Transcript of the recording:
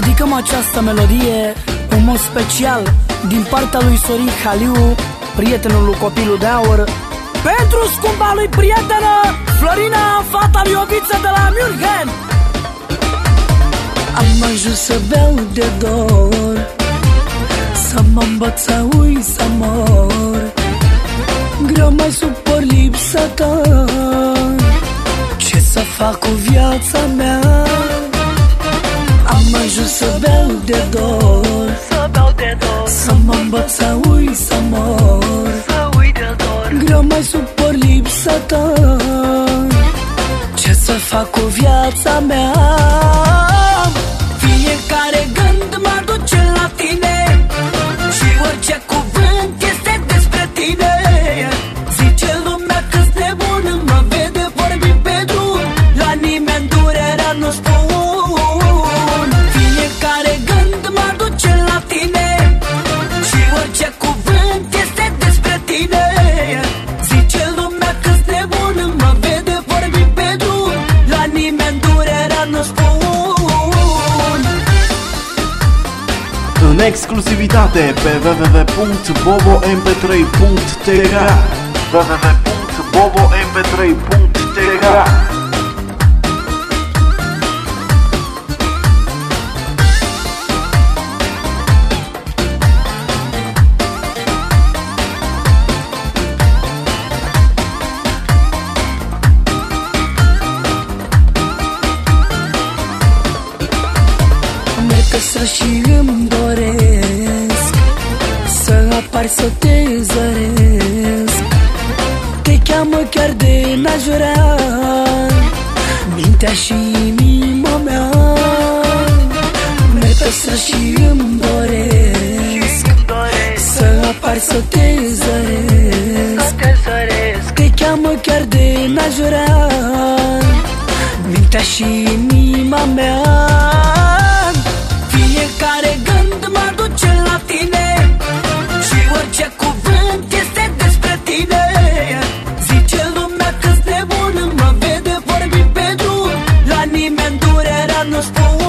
Dedicăm această melodie în mod special din partea lui Sorin Haliu, prietenul lui Copilul de Aur, pentru scumpa lui prietenă Florina, fata lui Oviță de la München. Am ajuns să beau de dor Să mă învăț să ui să mor. Greu mai supăr lipsa ta Ce să fac cu viața mea Am ajuns să beau de dor. Să beau de dor. Să mă învăț să ui să mor. Să uit de dor. Greu mai supăr lipsa ta Ce să fac cu viața mea exclusivitate pe www.bobomp3.tk www.bobomp3.tk Merg pe străzi și îmi doresc Să apar să te zăresc. Te cheamă chiar de najurea Mintea și inima mea Merg pe străzi și îmi doresc. Îmi doresc Să apar să te zăresc. Să te săresc Te cheamă chiar de najurea Mintea și inima mea. Fiecare gând mă duce la tine. Și orice cuvânt este despre tine. Zice lumea că-s nebun Mă vede vorbi pe drum. La nimeni durerea nu spun